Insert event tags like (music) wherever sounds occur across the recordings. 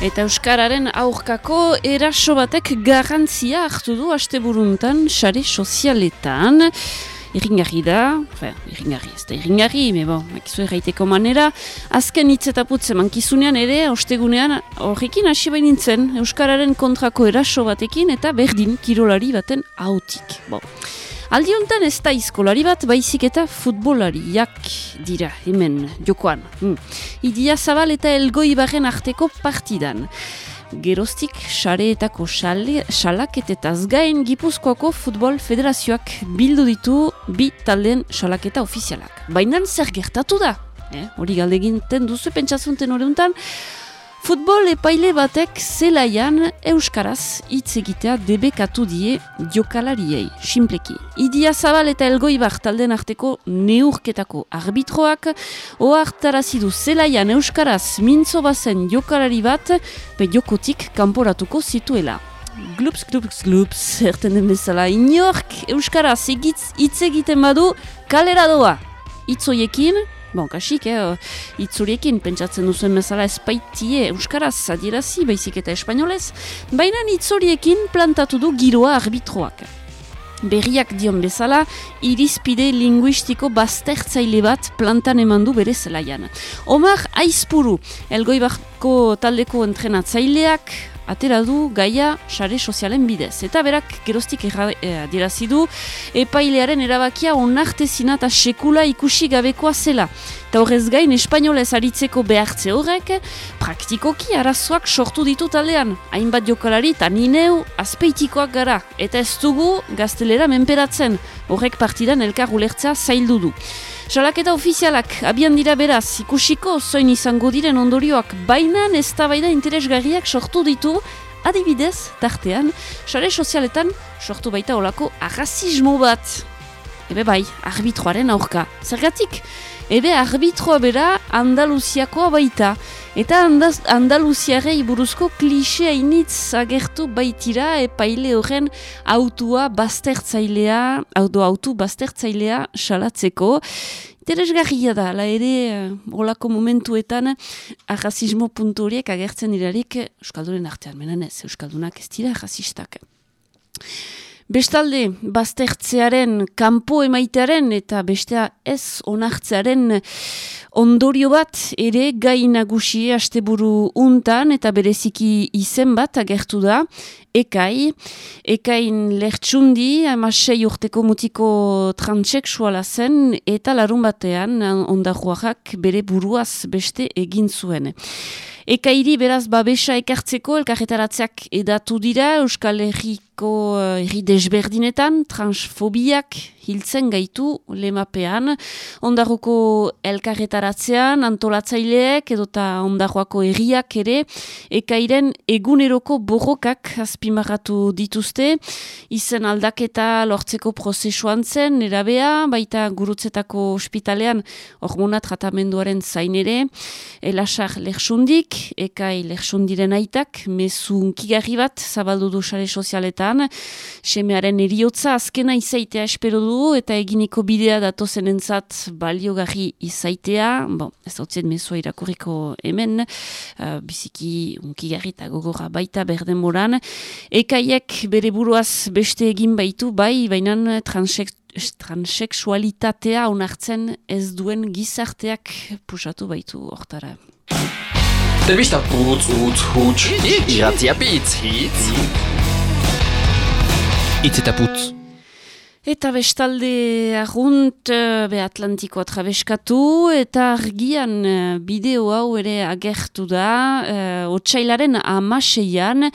Eta Euskararen aurkako eraso batek garrantzia hartu du asteburuntan sare sozialetan. Irringarri da, irringarri ez da irringarri, me bo, makizu erraiteko manera. Azken hitz eta putze mankizunean ere, ostegunean horrekin hasi nintzen Euskararen kontrako eraso batekin eta berdin kirolari baten hautik. Bo. Aldi honetan ez da izkolari bat, baizik eta futbolariak dira, hemen, jokoan. Hmm. Idia zabal eta elgoi barren arteko partidan. Geroztik, xareetako xalaketetaz gain Gipuzkoako Futbol Federazioak bildu ditu bi taldeen xalaketa ofizialak. Baina zer gertatu da? Eh, hori galdegin ten duzu pentsazunten hori Futbol epaile batek zelaian Euskaraz hitz egitea debekatu die jokalariei, simpleki. Idia zabal eta elgoibar talden arteko neurketako arbitroak, oartarazidu zelaian Euskaraz mintzo bazen jokalari bat, pe jokotik kanporatuko zituela. Glups, glups, glups, erten den bezala, inork Euskaraz hitz egiten badu kalera doa. Itzoiekin, Bon, kasik, eh, itzuriekin pentsatzen duzuen bezala espaitie Euskaraz adierazi, baizik eta espainolez, baina itzuriekin plantatu du giroa arbitroak. Berriak dion bezala, irizpide linguistiko baztertzaile bat plantan eman du bere zelaian. Omar Aizpuru, elgoi taldeko entrenatzaileak, atera du gaia sare sozialen bidez. Eta berak geroztik eh, dirazi du epailearen erabakia onartezina eta sekula ikusi gabekoa zela. Eta horrez gain espainolez aritzeko behartze horrek, praktikoki arazoak sortu ditu taldean. Hainbat jokalari eta nineu azpeitikoak gara. Eta ez dugu gaztelera menperatzen. Horrek partidan elkar ulertzea zaildu du. Salaketa ofizialak abian dira beraz, ikusiko zoin izango diren ondorioak bainan ez da interesgarriak sortu ditu, adibidez, tartean, sare sozialetan sortu baita olako arrazismo bat. Ebe bai, arbitroaren aurka. Zergatik? Ebe arbitroa bera Andaluziakoa baita. Eta Andaluziarei buruzko klixe hainitz agertu baitira epaile horren autua baztertzailea, auto autu baztertzailea salatzeko. Interesgarria da, la ere, holako momentuetan, arrazismo puntu horiek agertzen dirarik Euskaldunen artean, menan ez, Euskaldunak ez dira arrazistak. Bestalde, baztertzearen, kanpo emaitearen eta bestea ez onartzearen ondorio bat ere gai nagusi asteburu untan eta bereziki izen bat agertu da, ekai, ekain lertsundi, amasei urteko mutiko transexuala zen eta larun batean ondaruak bere buruaz beste egin zuen. Ekairi beraz babesa ekartzeko elkarretaratzeak edatu dira Euskal Herriko uh, herri desberdinetan, transfobiak hiltzen gaitu lemapean. Ondarroko elkarretaratzean, antolatzaileek edota ondarroako herriak ere, ekairen eguneroko borrokak azpimarratu dituzte, izen aldaketa lortzeko prozesuan zen, erabea, baita gurutzetako ospitalean hormona tratamenduaren zain ere, elasar lehsundik, ekai lehsundiren aitak, mezu unkigarri bat, zabaldu du sare sozialetan, semearen eriotza azkena izaitea espero du, eta eginiko bidea datozen entzat baliogarri izaitea, bon, ez hau zen mesua irakurriko hemen, uh, biziki unkigarri eta gogorra baita berden moran, ekaiek bere buruaz beste egin baitu, bai, bainan transexualitatea onartzen ez duen gizarteak pusatu baitu hortara. Telebista putz, utz, huts, iratzia pitz, hitz. Itz eta. Eta bestalde argunt eh, be Atlantikoa trabeskatu eta argian eh, bideo hau ere agertu da, uh, otsailaren amaseian,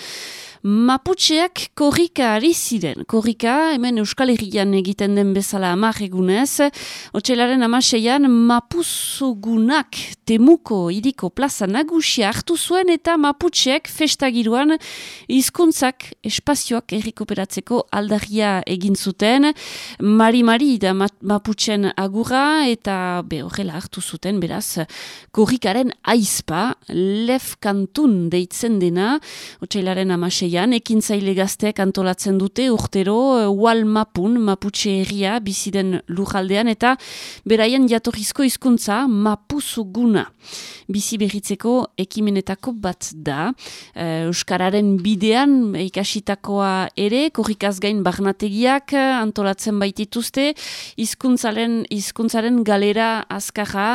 Maputxeak korrika ari ziren. Korrika, hemen Euskal Herrian egiten den bezala amar egunez. Otxelaren amaseian, mapuzugunak temuko iriko plaza nagusia hartu zuen eta Maputxeak festagiruan hizkuntzak espazioak errikoperatzeko aldaria egin zuten. Mari-mari da Maputxen agura eta be horrela hartu zuten, beraz, korrikaren aizpa, lef kantun deitzen dena, Otxelaren amaseian herrian, ekin zaile gazteak antolatzen dute urtero Wal Mapun, Maputxe herria, biziden lujaldean, eta beraien jatorrizko hizkuntza Mapuzuguna. Bizi berritzeko ekimenetako bat da. Euskararen bidean ikasitakoa ere, korrikaz gain barnategiak antolatzen baitituzte, hizkuntzaren hizkuntzaren galera azkarra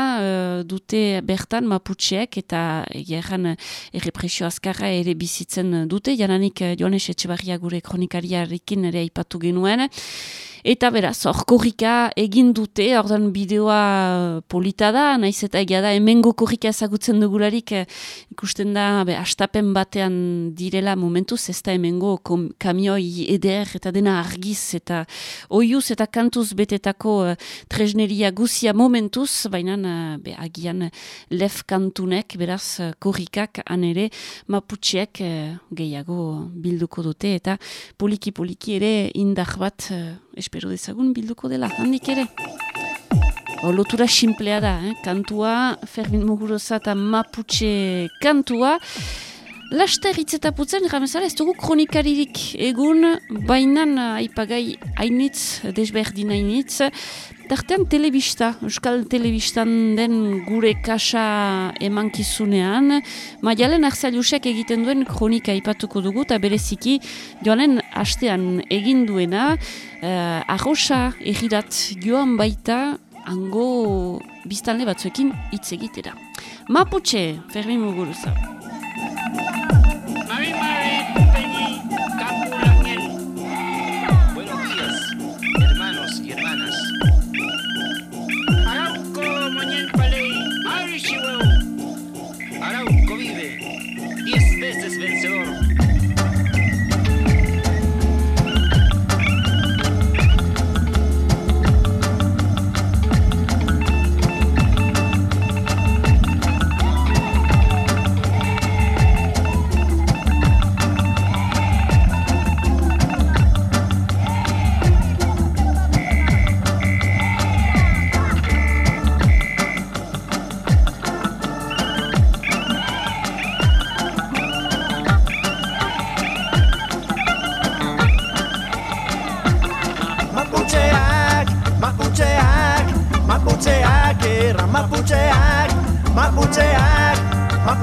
dute bertan Maputxeek, eta egeran errepresio azkarra ere bizitzen dute, jananik eh, Joanes Etxebarria gure kronikariarekin ere aipatu genuen. Eta beraz, korrika egin dute, ordan bideoa polita da, naiz eta egia da, hemengo korrika ezagutzen dugularik eh, ikusten da, be, astapen batean direla momentuz, ez da hemengo kamioi eder eta dena argiz eta oiuz eta kantuz betetako uh, tresneria guzia momentuz, baina uh, agian lef kantunek, beraz, korrikak anere maputxeak uh, gehiago bilduko dute eta poliki-poliki ere indar bat espero dezagun bilduko dela, handik ere. O, lotura simplea da, eh? kantua, Fermin Muguroza eta Mapuche kantua. Laster hitzetaputzen, ramezala, ez dugu kronikaririk egun, bainan aipagai hainitz, desberdin hainitz, Tartean telebista, Euskal Telebistan den gure kasa emankizunean, Maialen Arzaliusek egiten duen kronika ipatuko dugu, eta bereziki joanen hastean egin duena, uh, arrosa egirat joan baita, ango biztanle batzuekin hitz egitera. Maputxe, Fermin Muguruza.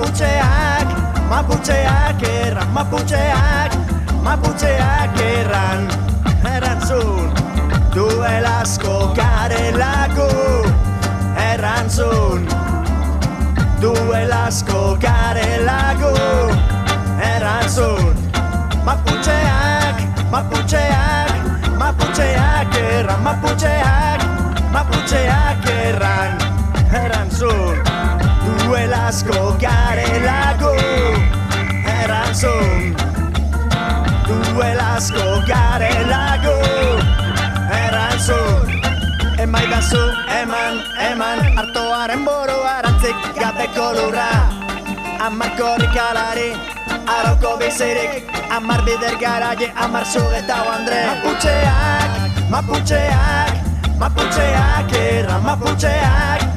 maputxeak, maputxeak erran, maputxeak, maputxeak erran, erantzun. Duel asko garelako, erantzun. Duel asko garelako, erantzun. Maputxeak, maputxeak, maputxeak erran, maputxeak, maputxeak erran, erantzun duelazko garelago Erantzun Duelazko garelago Erantzun Emaidazu eman, eman. Artoaren boro arantzik gabeko lurra Amarkorik alari Aroko bizirik. Amar bider garaie Amar zugetau andre Mapucheak, mapucheak Mapucheak erra Mapucheak, mapucheak.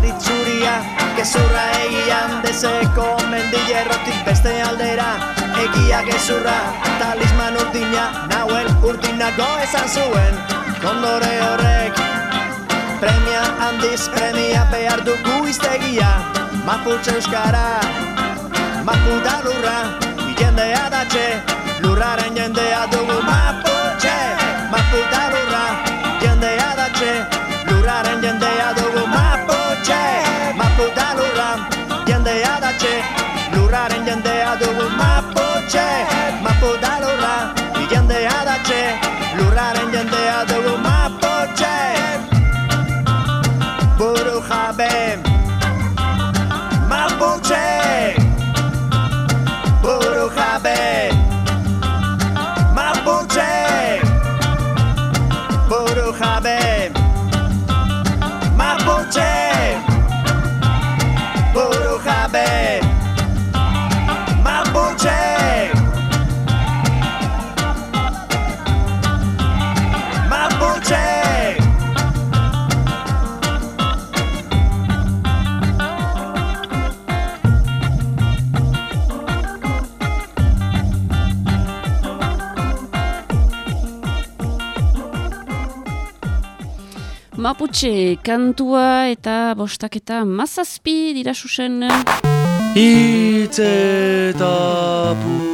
Aritzuria, gezurra egian Dezeko mendillerrotik beste aldera. Egia gezurra, talisman urdina Nauel urdinako esan zuen. Kondore horrek Premia handiz, premia behar dugu iztegia Maputxe euskara, maputa lurra Jendea datxe, lurraren jendea dugu Maputxe, maputa lurra Jendea datxe, lurraren jendea dugu Maputxe, maputa lurra Jendea datxe, lurraren jendea dugu Maputxe, maputa lurra Jendea datxe, lurraren jendea dugu Maputxe Buru jabe Maputxe Buru Buru jabe Maputxe kantua eta bostak eta mazazpi dira susen. Eta Eta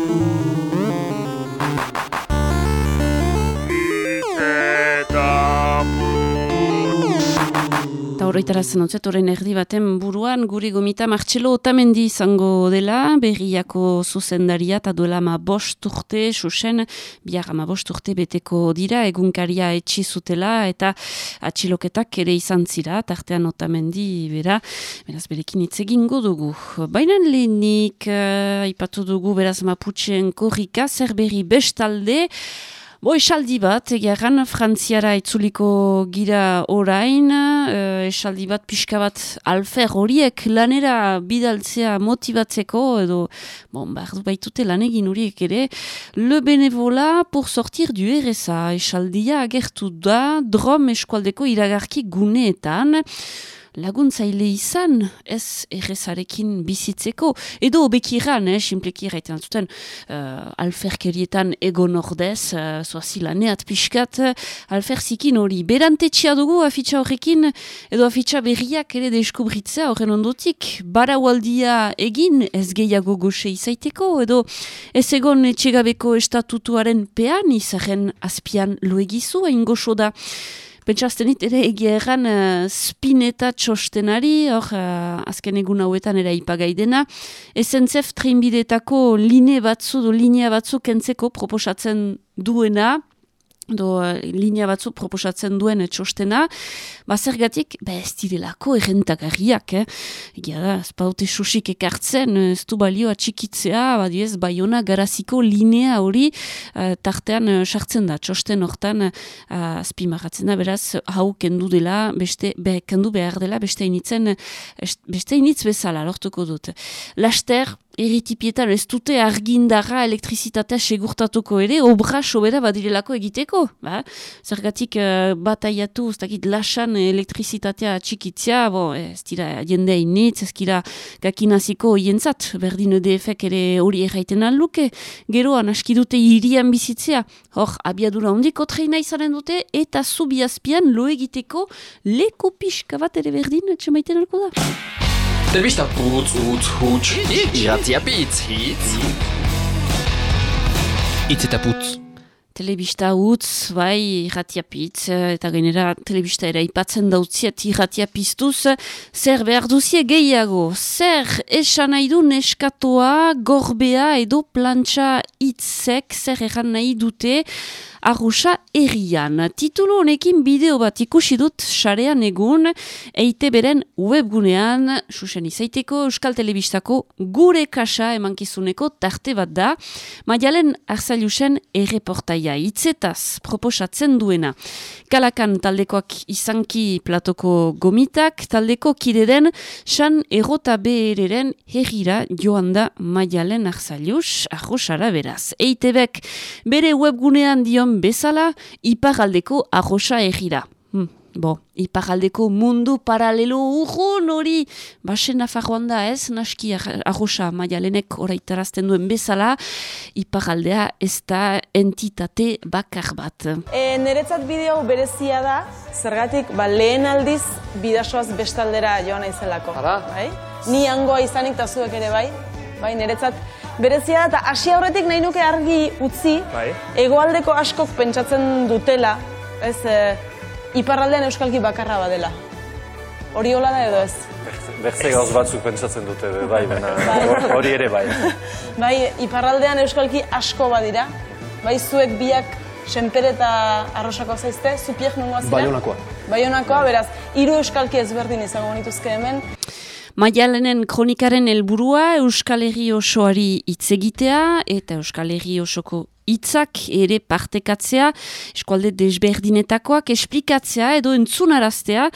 horretara zenotzet, horren erdi baten buruan, guri gomita Martxelo Otamendi izango dela, berriako zuzendaria, eta duela ma bost urte, susen, biar ama bost urte beteko dira, egunkaria etxi zutela, eta atxiloketak ere izan zira, tartean Otamendi, bera, beraz berekin hitz egingo dugu. Baina lehenik, uh, ipatu dugu, beraz maputxen korrika, zer berri bestalde, Esaldi bat, egeran, frantziara itzuliko gira orain, uh, esaldi bat, pixka bat, alfer horiek lanera bidaltzea motivatzeko, edo, bon, behar du baitute lan egin horiek ere, le benevola pour sortir du RSA, esaldia agertu da, drom eskualdeko iragarki guneetan, laguntzaile izan, ez errezarekin bizitzeko, edo obekiran, eh, simpleki erraiten zuten, uh, alferkerietan egon ordez, uh, zoazila neat pixkat, alferzikin hori. Berantetxea dugu afitxa horrekin, edo afitxa berriak ere deskubritzea horren ondotik, baraualdia egin ez gehiago goxe izaiteko, edo ez egon etxegabeko estatutuaren pean, izaren azpian loegizu, hain goxo da, Pentsazten ere egia erran uh, spineta txostenari, hor uh, azken egun hauetan ere ipagai dena, esentzef treinbidetako line batzu, do linea batzu kentzeko proposatzen duena, do uh, linea batzu proposatzen duen txostena, ba zergatik, ba ez direlako errentagarriak, eh? Egia da, ez baute susik ekartzen, ez du balio atxikitzea, ba diez, baiona garaziko linea hori uh, tartean sartzen da, txosten hortan uh, azpimaratzen da, beraz, hau kendu dela, beste, be, kendu behar dela, beste initzen, beste initz bezala, lortuko dut. Laster, eritipietan ez dute argindarra elektrizitatea segurtatuko ere, obra sobera badirelako egiteko. Ba? Zergatik uh, bataiatu, ez dakit lasan elektrizitatea txikitzea, bo, ez dira jendea initz, ez dira gakinaziko hientzat, berdin EDF-ek ere hori erraiten luke, geroan aski dute irian bizitzea, hor, abiadura hondiko treina izanen dute, eta zubiazpian lo egiteko leko pixka bat ere berdin, etxemaiten alko da. Telebista putz, utz, huts, iratzia bitz, hitz. Hitz eta putz. Telebista utz, bai, irratiapitz, eta gainera telebista ere ipatzen dautziet irratiapiztuz, zer behar duzie gehiago, zer esan nahi du neskatoa, gorbea edo plantxa itzek, zer eran nahi dute, arruxa errian. Titulu honekin bideo bat ikusi dut sarean egun, eite beren webgunean, susen izaiteko, Euskal Telebistako gure kasa emankizuneko tarte bat da, maialen arzailusen erreportaia, itzetaz proposatzen duena. Kalakan taldekoak izanki platoko gomitak, taldeko kide den, san errota behereren herrira joan da maialen arzailus, arrosara beraz. Eitebek bere webgunean dion bezala iparaldeko arrosa egira. Bo, iparaldeko mundu paralelo urrun hori basen nafarroan da ez, naski arrosa maialenek oraitarazten duen bezala, iparaldea ez da entitate bakar bat. E, Neretzat bideo berezia da, zergatik ba, lehen aldiz bidasoaz bestaldera joan naizelako. Bai? Ni hangoa izanik eta zuek ere bai, bai, niretzat berezia da, eta hasi aurretik nahi nuke argi utzi, bai. egoaldeko askok pentsatzen dutela, ez, e, iparraldean euskalki bakarra badela. Hori hola da edo ez? Berze gauz batzuk pentsatzen dute, bai, baina (laughs) hori ere bai. (laughs) bai, iparraldean euskalki asko badira, bai zuek biak senpere eta arrosako zaizte, zupiek nungoa zira? Baionakoa. Baionakoa, beraz, hiru euskalki ezberdin izango nituzke hemen. Maialenen kronikaren helburua Euskal Herri osoari hitz egitea eta Euskal Herri osoko hitzak ere partekatzea, eskualde desberdinetakoak esplikatzea edo entzunaraztea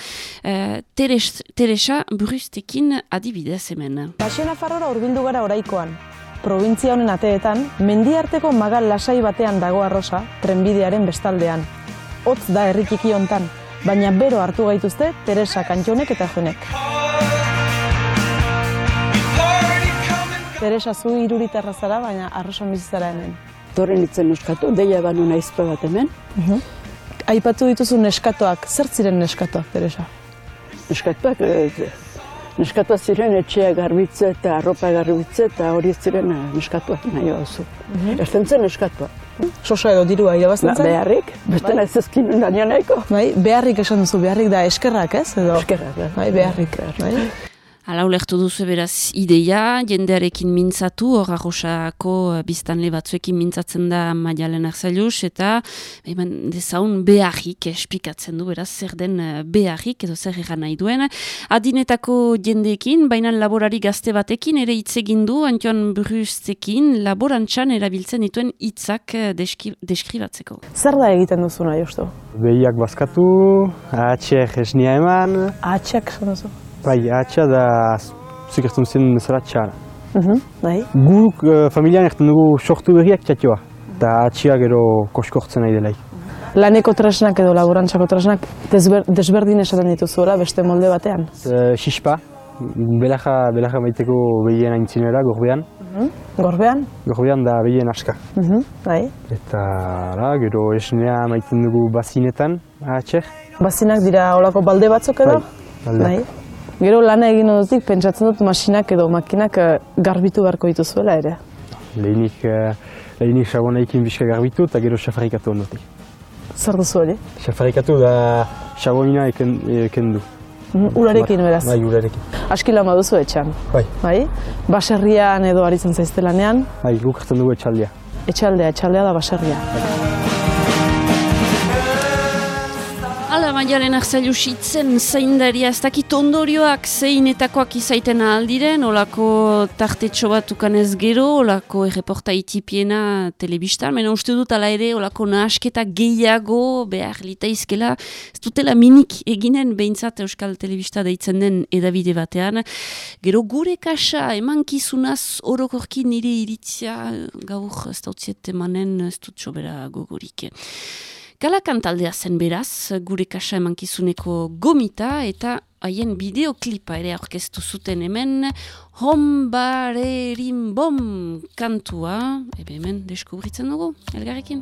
eh, Teres, Teresa Bruztekin adibidez hemen. Baxio Nafarrora urbildu gara oraikoan. Provintzia honen ateetan, mendiarteko magal lasai batean dago arrosa, trenbidearen bestaldean. Hotz da herrikiki hontan, baina bero hartu gaituzte Teresa Kantxonek eta jonek. Teresa zu iruritarra zara, baina arrosan bizitzara hemen. Torren itzen euskatu, deia banu naizpa bat hemen. Aipatu dituzu neskatoak, zer ziren neskatoak, Teresa? Neskatuak, eh, neskatuak ziren etxea garbitze eta arropa garbitze eta hori ziren eh, neskatuak nahi oso. Erten zen neskatuak. Sosa edo dirua irabazten Ba, zen? beharrik, beste nahi zezkin nahiko. Bai, beharrik esan duzu, beharrik da eskerrak, ez? Edo? Eskerrak, bai. Bai, beharrik. Bai? Hala ulertu duzu beraz ideia, jendearekin mintzatu, hor arrosako biztanle batzuekin mintzatzen da maialen arzailuz, eta eman dezaun beharrik esplikatzen du, beraz, zer den eh, beharrik, edo zer egan nahi duen. Adinetako jendeekin, baina laborari gazte batekin, ere hitz egin du, Antion Bruztekin, laborantxan erabiltzen dituen hitzak eh, deski, deskribatzeko. Zer da egiten duzuna, Jostu? Behiak bazkatu, ahatxeak esnia eman, Ahatxak esan duzu. Zen zara txara. Mhm, Bai. Guk uh, familian erten dugu sortu berriak txatioa, eta ahatxea gero koskortzen nahi delaik. Laneko tresnak edo laborantzako tresnak desber, desberdin esaten dituzuela beste molde batean. Uh, xispa, belaja, belaja baiteko behien aintzinera, gorbean, Gorbean? gorbean da behien aska. Mhm, Bai. Eta la, gero esnea maiten dugu bazinetan, ahatxek, Bazinak dira olako balde batzuk edo? Bai, balde. Bai. Gero lana egin duzik, pentsatzen dut masinak edo makinak eh, garbitu beharko dituzuela ere. lehenik, uh, lehenik sabonaikin bizka garbitu eta gero xafarikatu ondotik. Zer duzu hori? Xafarikatu da sabonina eken, ekendu. Mhm, Urarekin beraz. Bai, urarekin. Aski lan baduzu etxan. Bai, Bai? Baserrian edo aritzen zaizte lanean, bai, guk hartzen dugu etxaldia. etxaldea, etxaldea da baserria. Hala, maialen arzailu itzen zaindaria, ez dakit ondorioak zeinetakoak izaiten aldiren, olako tartetxo bat ukanez gero, olako erreporta itipiena telebistan, mena uste dut ala ere, olako nahasketa gehiago behar litaizkela, ez dutela minik eginen behintzat Euskal Telebista deitzen den edabide batean. Gero gure kasa emankizunaz orokorki nire iritzia gaur ez dautziet emanen ez dut sobera gogorik. Galakan taldea zen beraz, gure kasa emankizuneko gomita eta haien bideoklipa ere aurkeztu zuten hemen. Hombarerin bom kantua, ebe hemen deskubritzen dugu, elgarrekin.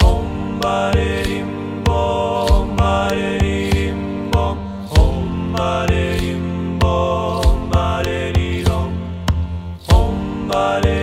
Bom, somebody.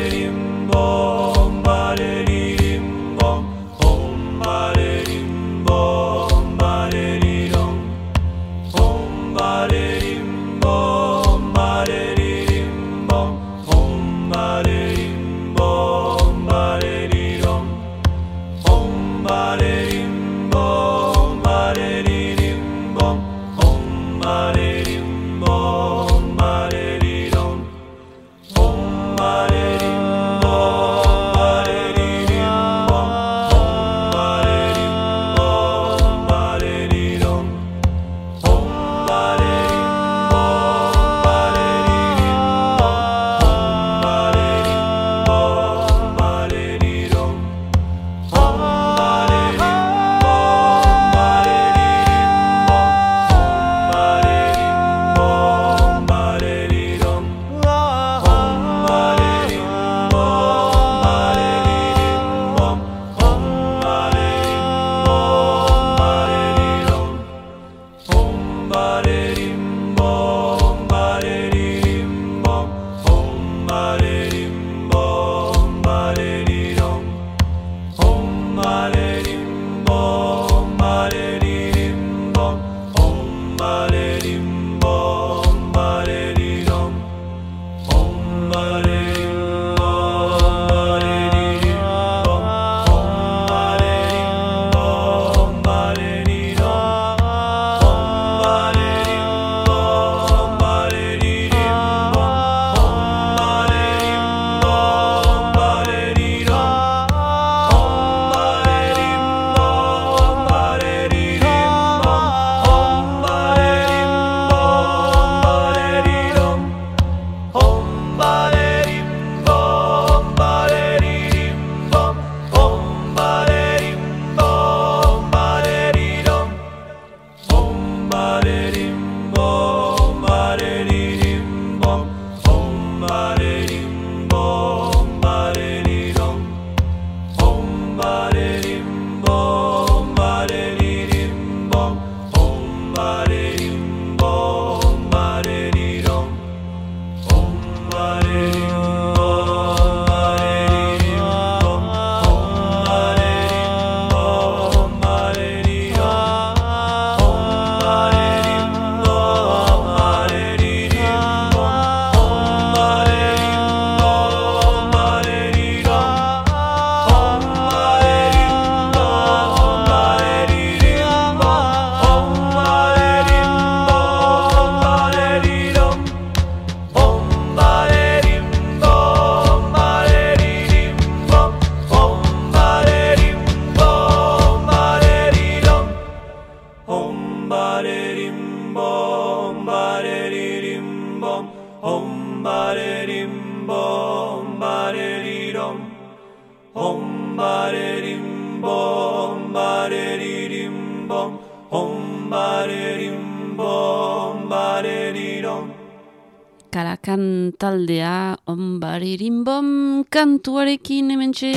Karakan taldea, onbaririmbom, kantuarekin hementxe.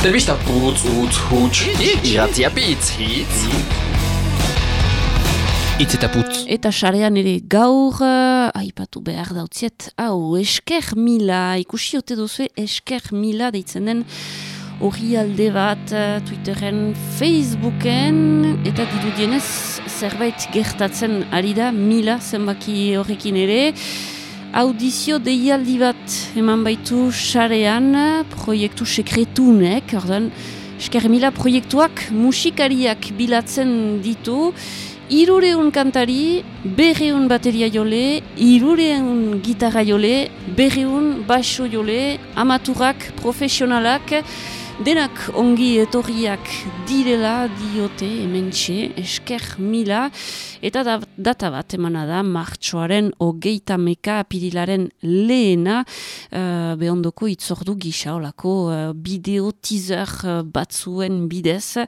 Telebista putz, utz, huts, irratia bitz, hitz. Itz eta putz. Eta sarean ere gaur, uh, aipatu behar dautziet, hau, esker mila, ikusi ote duzu esker mila deitzen den hori alde bat uh, Twitteren, Facebooken, eta dirudienez zerbait gertatzen ari da mila zenbaki horrekin ere. Audizio deialdi bat eman baitu sarean, proiektu sekretunek, ordan, esker mila proiektuak musikariak bilatzen ditu, Irureun kantari, berreun bateria jole, irureun gitarra jole, berreun baixo jole, amaturak, profesionalak, denak ongi etorriak direla diote hementxe esker mila, eta da, data bat emana da martxoaren hogeita meka apirilaren lehena, uh, behondoko itzordu gisa olako uh, bideo teaser uh, batzuen bidez,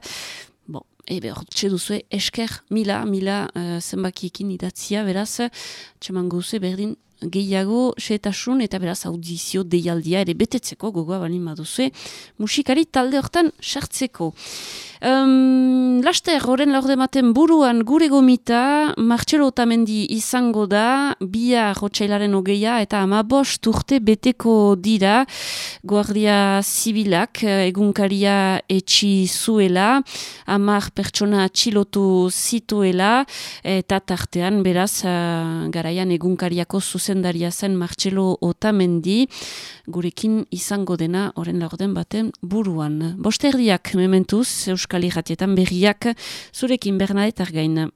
Ebe, hortxe duzue, esker, mila, mila uh, zenbakiekin idatzia, beraz, txeman goze berdin gehiago, setasun, eta beraz, audizio deialdia, ere betetzeko, gogoa bali maduzue, musikari talde hortan sartzeko. Um, laster, horren laurde maten buruan gure gomita, Martxelo Otamendi izango da, bia rotxailaren ogeia eta ama bost urte beteko dira, Guardia Zibilak egunkaria etxi zuela, amar pertsona atxilotu zituela, eta tartean beraz, uh, garaian egunkariako zuzendaria zen Martxelo Otamendi, gurekin izango dena horren laurden baten buruan. Bosterdiak mementuz, Euskal Irratietan berriak, zurekin Bernadette Argain.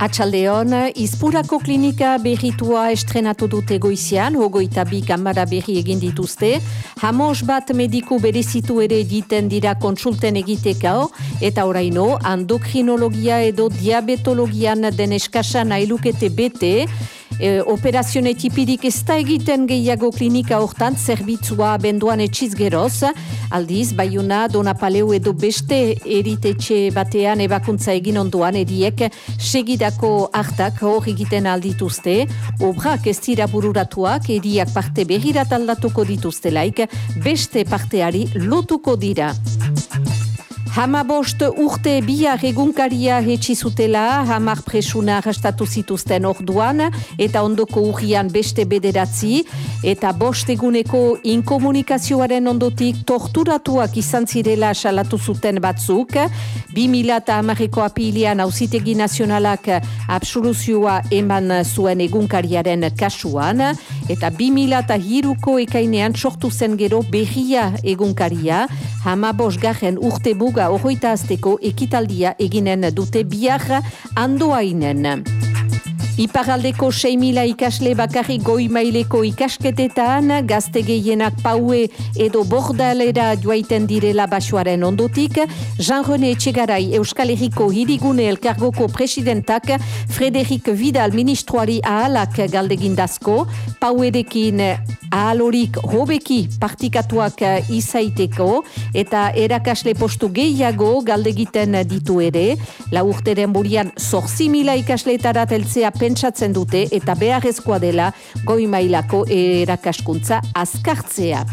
Atxaldeon, Izpurako klinika berritua estrenatu dute goizian, hogoita bi kamara berri egin dituzte, hamos bat mediku berezitu ere egiten dira kontsulten egitekao, eta oraino, andokrinologia edo diabetologian den eskasan nailukete bete, e, operazione tipirik ez da egiten gehiago klinika hortan zerbitzua benduan etxiz geroz, aldiz, baiuna, donapaleu edo beste eritetxe batean ebakuntza egin onduan eriek segidako hartak hor egiten aldituzte, obrak ez dira bururatuak eriak parte behirat aldatuko dituztelaik, beste parteari lotuko dira. Hamabost urte bihar egunkaria hetxizutela, hamar presuna rastatu zituzten orduan, eta ondoko urrian beste bederatzi, eta bost eguneko inkomunikazioaren ondotik torturatuak izan zirela salatu zuten batzuk, 2000 eta hamareko apilian hauzitegi nazionalak absoluzioa eman zuen egunkariaren kasuan, eta 2000 eta hiruko ekainean sortu zen gero berria egunkaria, hamabost garen urte muga ohoita azteko ekitaldia eginen dute biar andoainen. Iparaldeko 6.000 ikasle bakarri goi maileko ikasketetan, gazte gehienak paue edo bordalera joaiten direla basoaren ondotik, Jean-René Etxegarai Euskal Herriko hirigune elkargoko presidentak Frederik Vidal ministroari ahalak galdegindazko, pauerekin ahalorik hobeki partikatuak izaiteko, eta erakasle postu gehiago galdegiten ditu ere, la urteren burian zorzi mila ikasletara teltzea pentsatzen dute eta beharrezkoa dela goi mailako erakaskuntza azkartzea.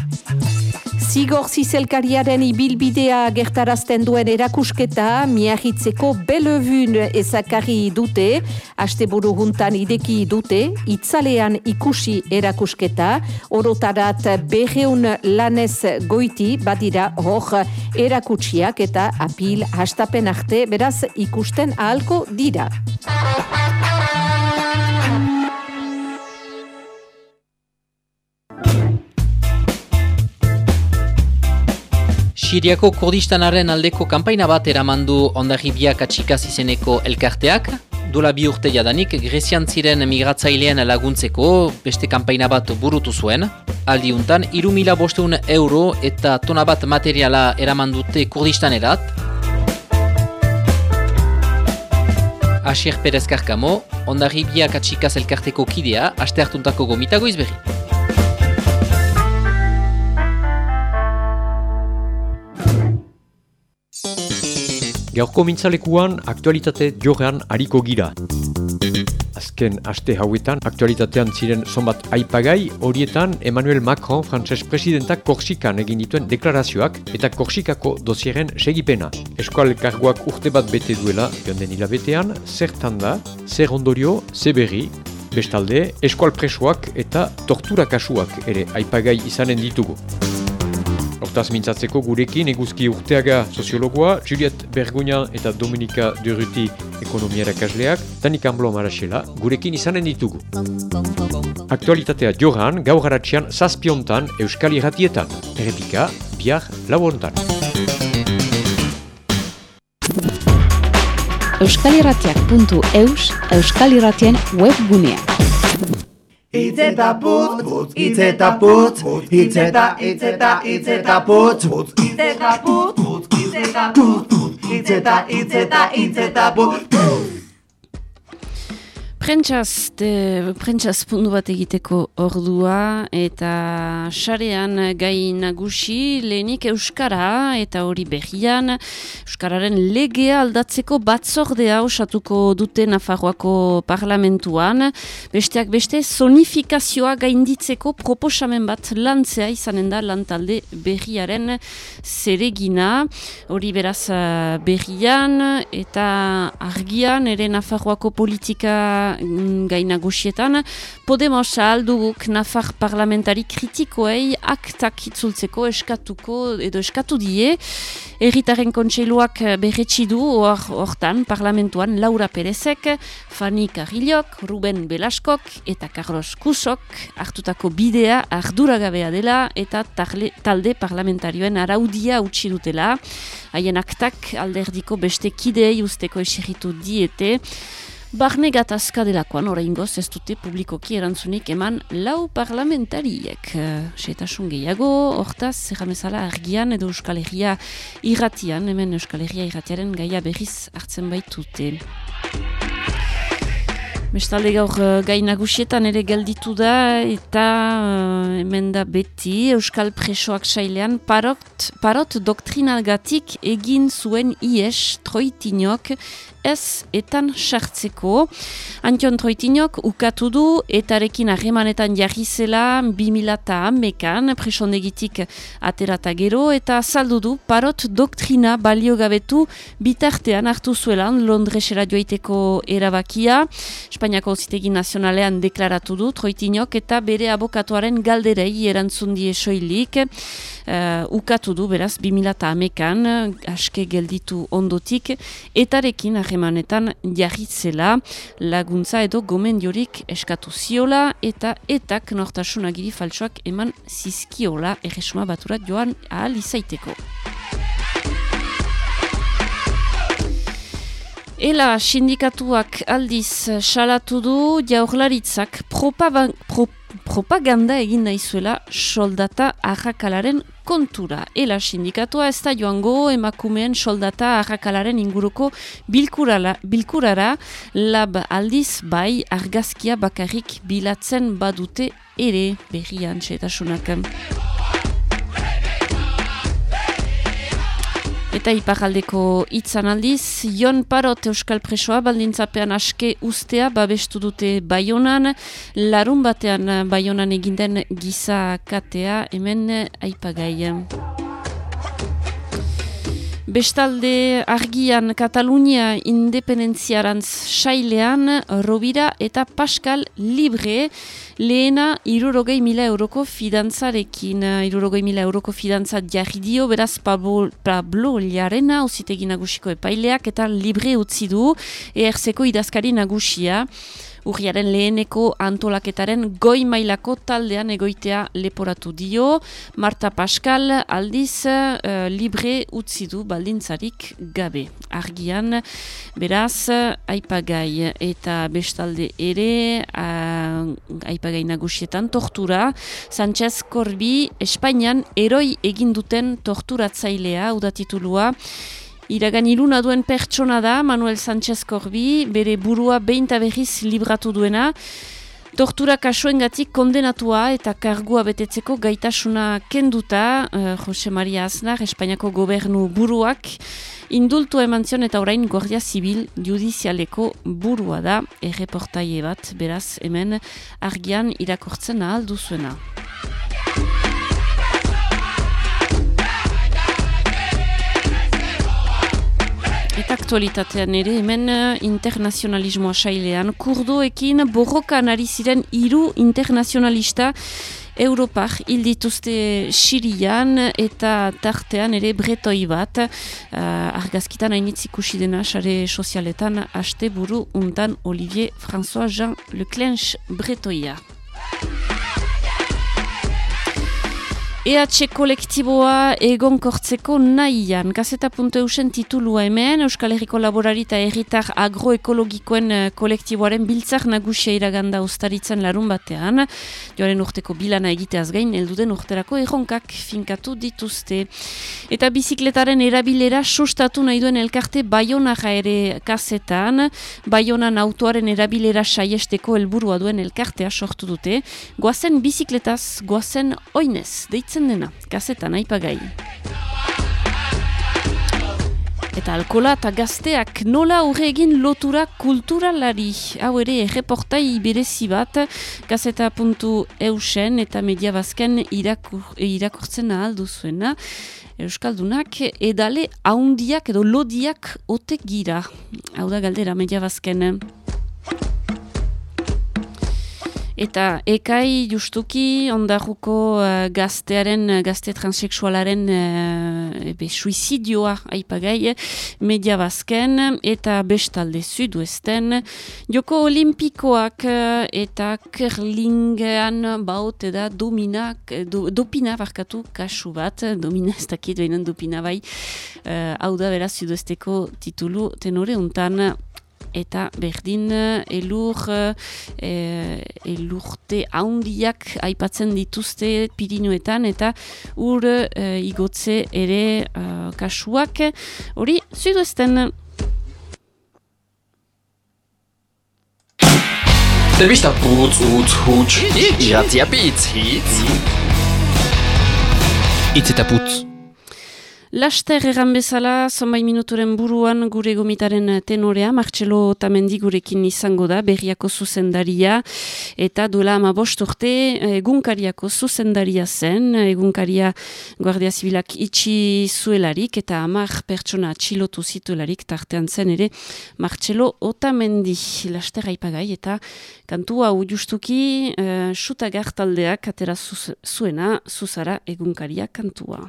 Zigor zizelkariaren ibilbidea gertarazten duen erakusketa miahitzeko belevun ezakarri dute, asteburu juntan ideki dute, itzalean ikusi erakusketa, orotarat berreun lanez goiti badira hor erakutsiak eta apil hastapen arte beraz ikusten ahalko dira. Siriako Kurdistanaren aldeko kanpaina bat eramandu ondarribiak atxikaz izeneko elkarteak, dola bi urte jadanik Grezian ziren migratzailean laguntzeko beste kanpaina bat burutu zuen, aldiuntan iru mila bosteun euro eta tona bat materiala eramandute Kurdistanerat. Asier Perez Karkamo, ondarribiak atxikaz elkarteko kidea, aste hartuntako gomitago izberri. Gaurko mintzalekuan aktualitate jogean hariko gira. Azken aste hauetan aktualitatean ziren zonbat aipagai horietan Emmanuel Macron frantses presidentak Korsikan egin dituen deklarazioak eta Korsikako dosieren segipena. Eskual karguak urte bat bete duela jonden hilabetean, zertan da, zer ondorio, zer berri, bestalde, eskual presoak eta tortura kasuak ere aipagai izanen ditugu. Hortaz mintzatzeko gurekin eguzki urteaga soziologoa, Juliet Bergogna eta Dominika Duruti ekonomiara kasleak, Tanik Amblo Marasela gurekin izanen ditugu. Aktualitatea joran, gaur haratxean zazpiontan Euskal Irratietan, errepika, bihar labontan. Euskalirratiak.eus Euskal Irratien webgunea. Itz eta putz, putz, itz eta putz, itz eta, itz eta, itz eta putz, putz, itz eta putz, putz, itz eta putz, itz eta, itz eta, itz eta putz, Prentsaz, de, prentsaz pundu bat egiteko ordua eta sarean gai nagusi lehenik Euskara eta hori berrian Euskararen legea aldatzeko batzordea osatuko dute Nafarroako parlamentuan. Besteak beste zonifikazioa gainditzeko proposamen bat lantzea izanen da lantalde berriaren zeregina. Hori beraz berrian eta argian ere Nafarroako politika gai nagusietan, Podemos alduguk nafar parlamentari kritikoei aktak itzultzeko eskatuko edo eskatu die, erritaren kontseiluak berretsi du hortan parlamentuan Laura Perezek, Fanny Carrilok, Ruben Belaskok eta Carlos Kusok hartutako bidea arduragabea dela eta tarle, talde parlamentarioen araudia utzi dutela. Haien aktak alderdiko beste kideei usteko eserritu diete, Barne gatazka delakoan oraingoz ez dute publikoki erantzunik eman lau parlamentariek. Seetasun gehiago, hortaz, zerramezala argian edo Euskal Herria irratian, hemen Euskal Herria irratiaren gaia berriz hartzen baitute. Bestalde gaur uh, gai nagusietan ere gelditu da eta uh, hemen da beti Euskal Presoak sailean parot, parot doktrinalgatik egin zuen IES troitinok ez etan sartzeko. Antion troitinok ukatu du etarekin harremanetan jarri zela 2008an presondegitik aterata gero eta saldu du parot doktrina balio gabetu bitartean hartu zuelan Londresera joaiteko erabakia. Espainiako zitegi nazionalean deklaratu du troitinok eta bere abokatuaren galderei erantzun die soilik. Uh, ukatu du beraz 2008an aske gelditu ondotik etarekin harremanetan jarritzela laguntza edo gomendiorik eskatu ziola eta etak nortasun agiri faltsuak eman zizkiola erresuma baturat joan ahal izaiteko. Ela sindikatuak aldiz salatu du jaurlaritzak propaganda egin nahizuela soldata arrakalaren kontura. Ela sindikatua ez da joango emakumeen soldata arrakalaren inguruko bilkurala, bilkurara lab aldiz bai argazkia bakarrik bilatzen badute ere berrian txetasunak. Eta iparaldeko hitzan aldiz, Jon Parot Euskal Presoa baldintzapean aske ustea babestu dute Baionan, larun batean Baionan eginden giza katea hemen aipagai. Bestalde argian Katalunia independentziarantz sailean Robira eta Pascal Libre lehena irurogei mila euroko fidantzarekin. Irurogei mila euroko fidantzat jarri dio, beraz Pablo, Pablo Liarena ositegi nagusiko epaileak eta Libre utzi du eherzeko idazkari nagusia. Urriaren leheneko antolaketaren goi mailako taldean egoitea leporatu dio. Marta Pascal aldiz uh, libre utzi du baldintzarik gabe. Argian, beraz, aipagai eta bestalde ere, uh, aipagai nagusietan, tortura. Sánchez Corbi, Espainian, eroi eginduten torturatzailea, udatitulua, Iragan iluna duen pertsona da, Manuel Sánchez Corbi, bere burua behinta berriz libratu duena. Tortura kasuengatik kondenatua eta kargua betetzeko gaitasuna kenduta uh, Jose Maria Aznar, Espainiako gobernu buruak, indultu eman zion eta orain Guardia Zibil judizialeko burua da, erreportaie bat, beraz hemen argian irakortzen ahal duzuena. Eta aktualitatean ere, hemen eh, internazionalismoa sailean, kurdoekin borrokan ari ziren hiru internazionalista Europar hil dituzte Sirian eta tartean ere bretoi bat uh, argazkitan hainitz ikusi dena sare sozialetan haste buru untan Olivier François Jean Leclench bretoia. EH kolektiboa egonkortzeko nahian. Gazeta.eusen titulua hemen, Euskal Herriko Laborari eta Herritar Agroekologikoen eh, kolektiboaren biltzak nagusia iraganda ustaritzen larun batean. Joaren urteko bilana egiteaz gain, elduden urterako erronkak finkatu dituzte. Eta bizikletaren erabilera sustatu nahi duen elkarte Bayonara ere kazetan. Bayonan autoaren erabilera saiesteko helburua duen elkartea sortu dute. Goazen bizikletaz, goazen oinez, deitzen dena, gazetan aipagai. Eta alkola eta gazteak nola horre egin lotura kulturalari. Hau ere, reportai berezi bat, gazeta.eusen eta media bazken irakur, irakurtzen ahal duzuena. Euskaldunak edale haundiak edo lodiak ote gira. Hau da galdera media bazken. Eta ekai justuki ondarruko uh, gaztearen, gazte transexualaren uh, ebe, suizidioa aipagai media bazken eta bestalde zudu ezten. Joko olimpikoak eta kerlingean baut eda dominak, do, dopina barkatu kasu bat, domina ez dakit behinan dopina bai, uh, hau da beraz zudu titulu tenore untan eta berdin elur e, elurte haundiak aipatzen dituzte Pirinuetan eta ur e, igotze ere e, kasuak hori zuidu ezten Telebista putz, utz, huts, iratzia bitz, hitz. Itz eta putz. Laster erran bezala, zonbait minuturen buruan gure gomitaren tenorea, Martxelo Tamendi gurekin izango da, berriako zuzendaria, eta duela ama urte egunkariako zuzendaria zen, egunkaria Guardia Zibilak itxi zuelarik, eta amar pertsona atxilotu zituelarik, tartean zen ere, Martxelo Otamendi, laster haipagai, eta kantu hau justuki, uh, sutagar taldeak, atera zuena, zuzara egunkaria kantua.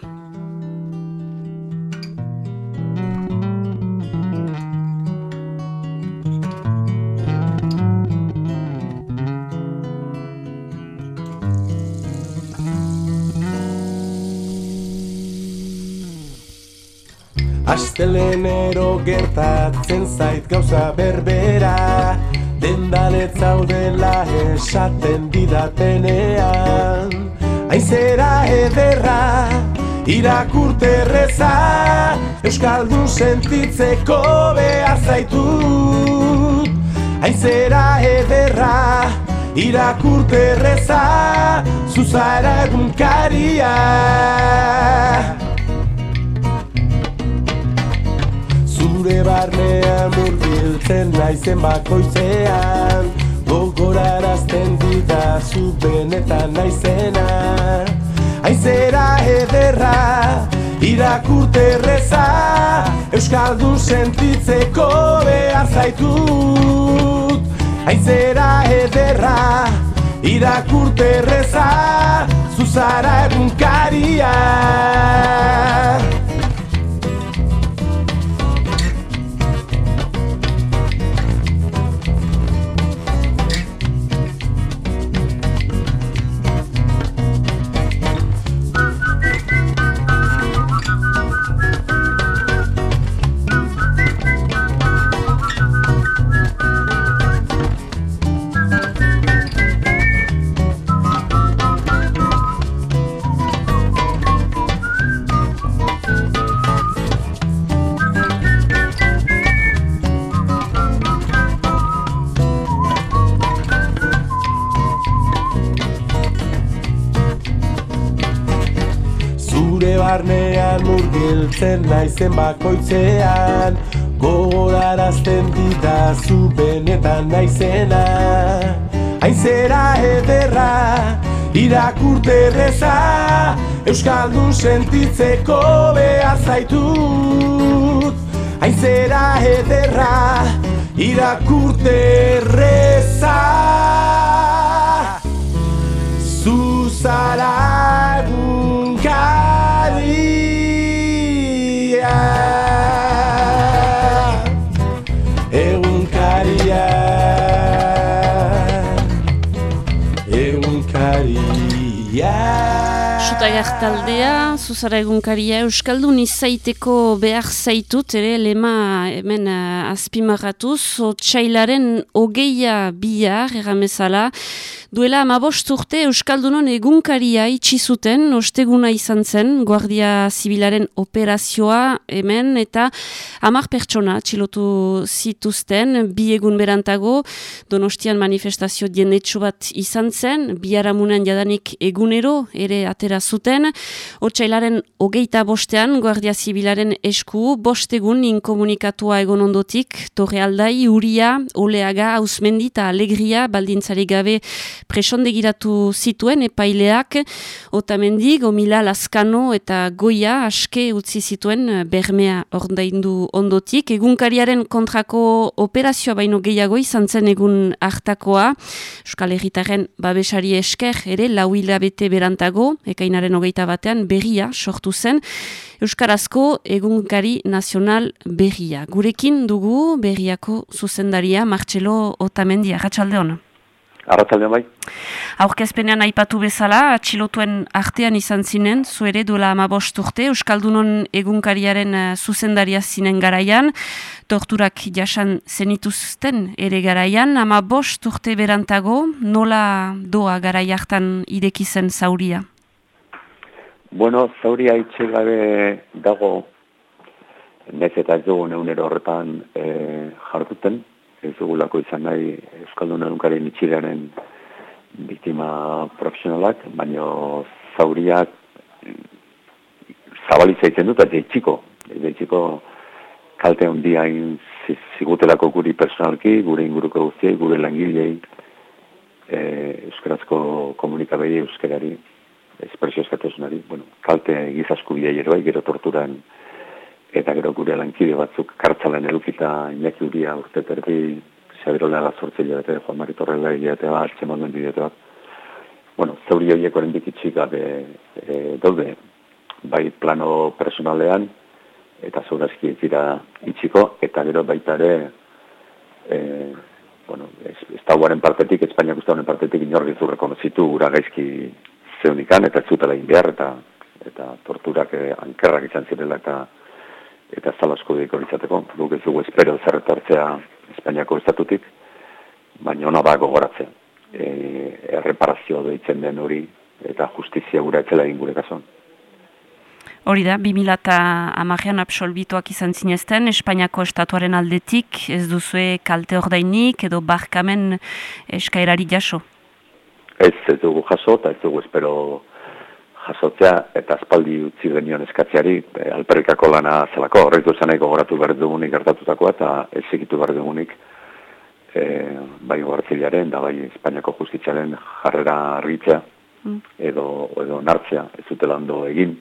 Astelenero gertatzen zait gauza berbera. Dendanet zaudela esaten didatenean. Aizera ederra, irakurte reza Euskaldun sentitzeko behar zaitut Aizera ederra, irakurte reza Zuzara egunkaria Zure barnean murgiltzen naizen bakoitzean. Gogorarazten didazu benetan naizena. Aizera ederra, irakurte reza Euskaldun sentitzeko behar zaitut. Aizera ederra, irakurte reza Zuzara egunkaria murgiltzen naizen bakoitzean Gogorarazten ditazu benetan naizena. Aizera ederra, irakurte reza Euskaldun sentitzeko behar zaitut. Aizera ederra, irakurte reza Zuzara egunkaria Sutagar taldea, zuzara egunkaria Euskaldun izaiteko behar zaitut, ere lema hemen uh, azpimarratuz, otxailaren ogeia bihar, erramezala, Duela amabost urte Euskaldunon egunkaria itxi zuten, osteguna izan zen, Guardia Zibilaren operazioa hemen, eta hamar pertsona txilotu zituzten, bi egun berantago, donostian manifestazio diendetxo bat izan zen, biharamunen jadanik egunero ere atera zuten, otxailaren hogeita bostean, Guardia Zibilaren esku, bostegun inkomunikatua egon ondotik, torre aldai, uria, oleaga, ausmendi eta alegria, baldintzari gabe presondegiratu zituen epaileak otamendi, gomila, laskano eta goia aske utzi zituen bermea ordaindu ondotik. Egunkariaren kontrako operazioa baino gehiago izan zen egun hartakoa. Euskal Herritaren babesari esker ere lau hilabete berantago, ekainaren hogeita batean berria sortu zen. Euskarazko egunkari nazional berria. Gurekin dugu berriako zuzendaria Martxelo Otamendi, Arratxalde hona. Arratzaldean bai. Aurkezpenean aipatu bezala, atxilotuen artean izan zinen, zu ere duela amabost urte, Euskaldunon egunkariaren uh, zuzendaria zinen garaian, torturak jasan zenituzten ere garaian, amabost urte berantago, nola doa garai hartan ideki zen zauria? Bueno, zauria itxe gabe dago, nez eta ez dugu neunero horretan e, jarduten, ez dugulako izan nahi Euskaldun egunkaren itxirearen biktima profesionalak, baino zauriak zabalitza itzen dut, eta txiko, txiko kalte handia zigutelako guri personalki, gure inguruko guztiei, gure langilei, e, euskarazko komunikabei euskarari, espresio eskatuzunari, bueno, kalte gizasku bidei ere bai, gero torturan, eta gero gure lankide batzuk kartzalen edukita inaki uria urte terdi, Xabirola da sortze hilabete, Juan Mari Torrela hilabete bat, txeman duen bidete bat. Bueno, zeuri horiek oren dikitxik gabe e, daude, bai plano personalean, eta zaurazki ez dira itxiko, eta gero baita ere, e, bueno, ez, ez partetik, Espainiak usta partetik inorgizu rekonozitu gura gaizki zeunikan, eta zutela behar, eta, eta torturak eh, ankerrak izan zirela, eta eta zalasko diko izateko, guk ez dugu espero zerretartzea Espainiako estatutik, baina ona da gogoratzen. E, erreparazio deitzen den hori, eta justizia gura etzela egin gure kasuan. Hori da, 2000 eta amarean absolbituak izan zinezten, Espainiako estatuaren aldetik, ez duzue kalte ordainik edo barkamen eskaerari jaso? Ez, ez dugu jaso, eta ez dugu espero jasotzea eta aspaldi utzi genion eskatziari e, alperrikako lana zelako. Horrek duzaneko goratu behar dugunik gertatutakoa eta ez egitu behar dugunik e, bai gogartziliaren da bai Espainiako justitzaren jarrera argitzea mm. edo, edo nartzea. Ez zutela ondo egin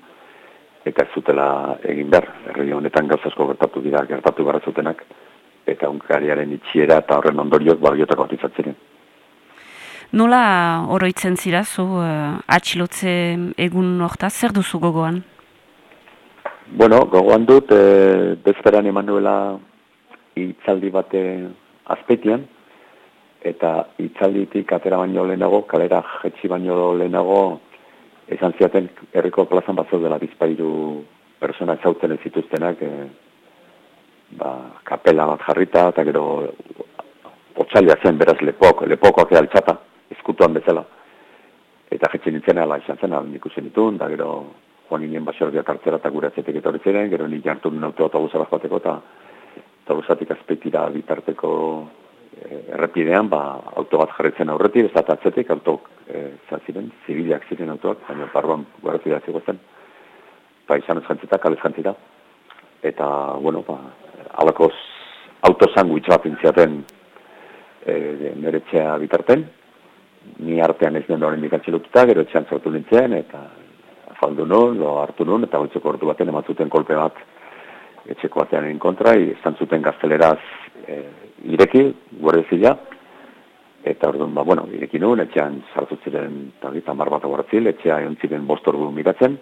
eta ez zutela egin behar. Herri honetan gauzasko gertatu dira gertatu behar zutenak eta unkariaren itxiera eta horren ondorioak baliotako atizatzen Nola oroitzen zira zu uh, atxilotze egun horta, zer duzu gogoan? Bueno, gogoan dut, e, bezperan emanuela itzaldi bate azpetian, eta itzalditik atera baino lehenago, kalera jetxi baino lehenago, esan ziaten herriko plazan bat dela bizpairu persona ezautzen ez zituztenak, e, ba, kapela bat jarrita, eta gero otxalia zen beraz lepok, lepokoak altxata eskutuan bezala. Eta jetxe nintzen ala izan zen, alin ikusen ditun, da gero joan nien basordiak hartzera eta gure atzetik ziren, gero nik jartu nuen auto autobusa bat bateko eta autobusatik azpetira bitarteko e, errepidean, ba, auto bat jarretzen aurretik, ez da atzetik, auto e, ziren, zibiliak ziren autoak, baina barruan guaratu da zen. eta izan ez jantzita, kalez jantzita. Eta, bueno, ba, alako autosandwich bat intziaten e, nire etxea bitarten. Ni artean ez den horren dikantzilututa, gero etxean sortu nintzen, eta afaldu nun, lo hartu nun, eta goitzeko ordu baten ematzuten kolpe bat etxeko batean kontra, izan zuten gazteleraz e, ireki, guardia zila, eta orduan, ba, bueno, ireki nun, etxean sartu ziren, eta mar bat aguartzil, etxea egon ziren bost ordu miratzen,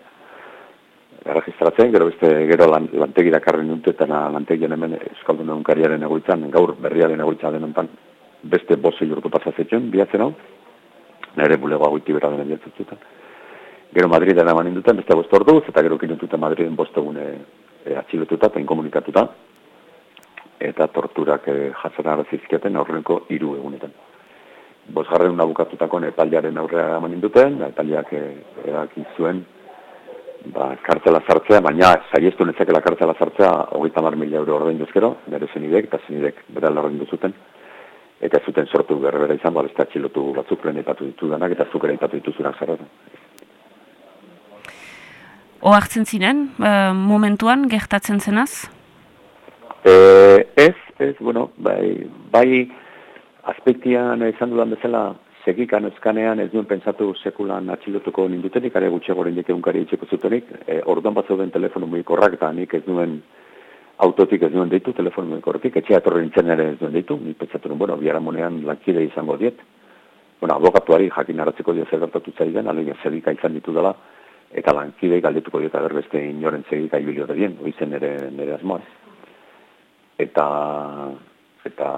erregistratzen, gero beste gero lan, lantegira karren dut, eta lantegian hemen Euskaldun egunkariaren egoitzan, gaur berriaren egoitza denontan, beste bosi urtu pasatzen, bihatzen hau, nire bulegoa goiti bera bihatzen Gero Madriden eman induten, beste bost ordu, eta gero kinututen Madriden bost egune e, atxilotuta eta inkomunikatuta, eta torturak e, jatzen arrazizkiaten aurreneko hiru egunetan. Bosgarren abukatutako epaliaren aurrea eman induten, epaliak e, zuen ba, kartzela sartzea, baina saiestu nezakela kartzela sartzea hogeita mar mila euro ordein duzkero, bere zenidek eta zenidek bere alorrein duzuten, eta zuten sortu berbera izan, ba, beste atxilotu batzuk lehen epatu ditu denak, eta zuk ere epatu dituzunak zarratu. Oartzen zinen, uh, momentuan, gertatzen zenaz? E, ez, ez, bueno, bai, bai aspektian izan dudan bezala, segikan euskanean ez duen pensatu sekulan atxilotuko nindutenik, are gutxiago horrein unkari etxeko zutenik, e, orduan bat zauden telefonu mugikorrak eta nik ez duen autotik ez duen deitu, telefonu mugikorretik, etxea torre nintzen ere ez duen deitu, nuen, bueno, biara monean lankide izango diet, bueno, abogatuari jakin aratzeko dio zer gertatu zaidan, alegia segika izan ditu dela, eta lankidei galdetuko dieta berbeste inoren segika ibilio da bien, oizen ere, nire asmoaz. Eta, eta